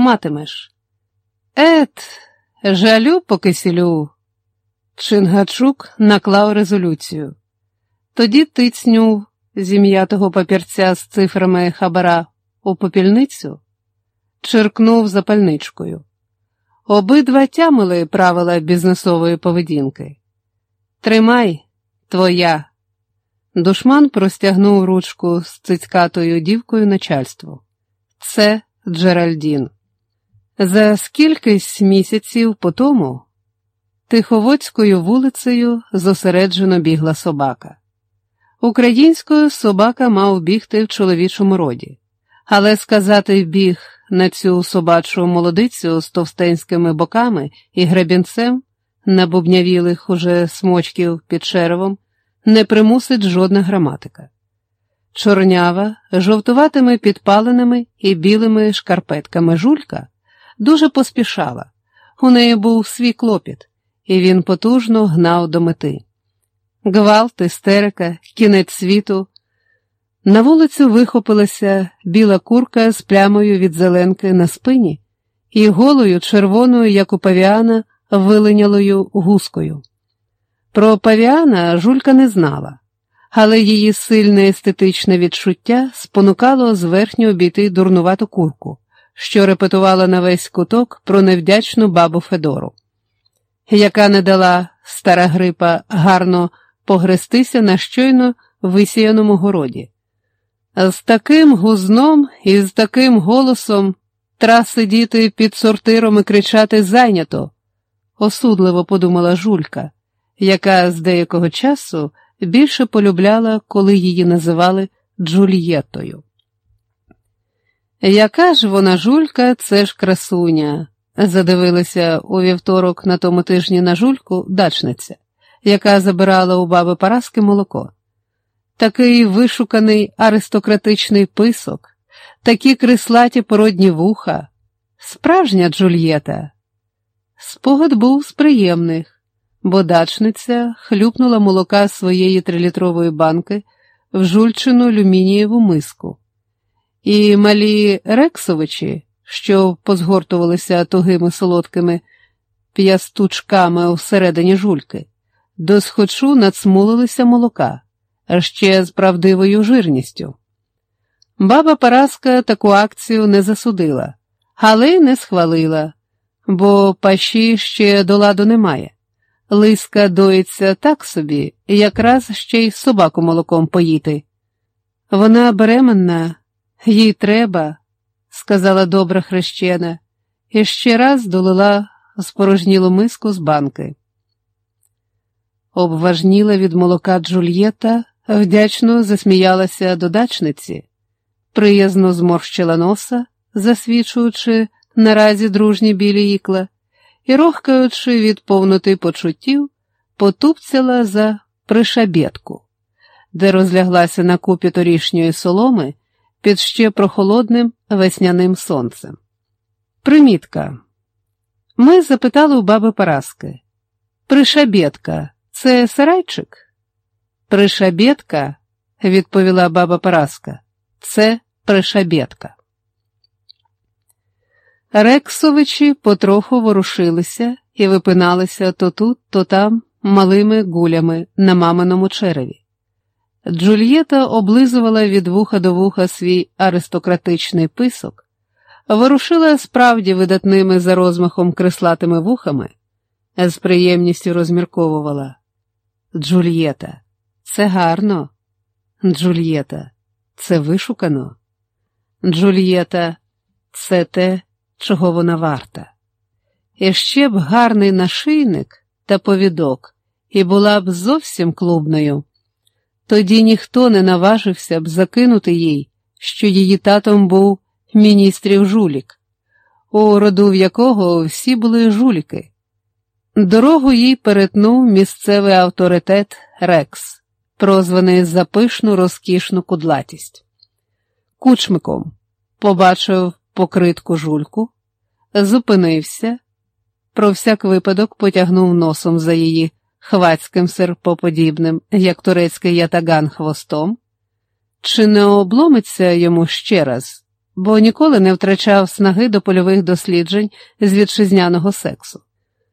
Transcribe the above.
матимеш. Ет, жалю по кисілю. Чингачук наклав резолюцію. Тоді тицнюв зім'ятого папірця з цифрами хабара у попільницю, черкнув запальничкою. Обидва тямили правила бізнесової поведінки. Тримай, твоя. Душман простягнув ручку з цицькатою дівкою начальству. Це Джеральдін. За скількись місяців по тому Тиховодською вулицею зосереджено бігла собака. Українською собака мав бігти в чоловічому роді, але сказати біг на цю собачу молодицю з товстенськими боками і гребінцем, набубнявілих уже смочків під черевом, не примусить жодна граматика. Чорнява, жовтуватими підпаленими і білими шкарпетками жулька дуже поспішала. У неї був свій клопіт, і він потужно гнав до мети. Гвалт, істерика, кінець світу. На вулицю вихопилася біла курка з плямою від зеленки на спині і голою, червоною, як у павіана, вилинялою гускою. Про павіана жулька не знала, але її сильне естетичне відчуття спонукало зверхньо обійти дурнувату курку, що репетувала на весь куток про невдячну бабу Федору, яка не дала стара грипа гарно погрестися на щойно висіяному городі. З таким гузном і з таким голосом тра сидіти під сортиром і кричати зайнято, осудливо подумала жулька, яка з деякого часу більше полюбляла, коли її називали Джульєтою. Яка ж вона жулька, це ж красуня, задивилася у вівторок на тому тижні на жульку дачниця яка забирала у баби Параски молоко. Такий вишуканий аристократичний писок, такі крислаті породні вуха, справжня Джульєта. Спогад був з приємних, бо дачниця хлюпнула молока своєї трилітрової банки в жульчину алюмінієву миску. І малі рексовичі, що позгортувалися тугими солодкими п'ястучками всередині жульки, до схочу молока, а ще з правдивою жирністю. Баба Параска таку акцію не засудила, але й не схвалила, бо пащі ще до ладу немає. Лиска доїться так собі, якраз ще й собаку молоком поїти. Вона беременна, їй треба, сказала добра хрещена, і ще раз долила спорожнілу миску з банки. Обважніла від молока Джульєта, вдячно засміялася до дачниці, приязно зморщила носа, засвічуючи наразі дружні білі ікла, і, рохкаючи від повноти почуттів, потупцяла за пришабєтку, де розляглася на купі торішньої соломи під ще прохолодним весняним сонцем. Примітка. Ми запитали у баби Параски. Пришабєтка. Це сарайчик? Пришабєтка, відповіла баба Параска, це пришабєтка. Рексовичі потроху ворушилися і випиналися то тут, то там малими гулями на маминому череві. Джульєта облизувала від вуха до вуха свій аристократичний писок, ворушила справді видатними за розмахом креслатими вухами, з приємністю розмірковувала. Джульєта, це гарно. Джульєта, це вишукано. Джульєта, це те, чого вона варта. І ще б гарний нашийник та повідок, і була б зовсім клубною. Тоді ніхто не наважився б закинути їй, що її татом був міністрів жулік, у роду в якого всі були жуліки. Дорогу їй перетнув місцевий авторитет Рекс, прозваний за пишну розкішну кудлатість. Кучмиком побачив покритку жульку, зупинився, про всяк випадок потягнув носом за її хвацьким серпоподібним, як турецький ятаган хвостом. Чи не обломиться йому ще раз, бо ніколи не втрачав снаги до польових досліджень з вітчизняного сексу.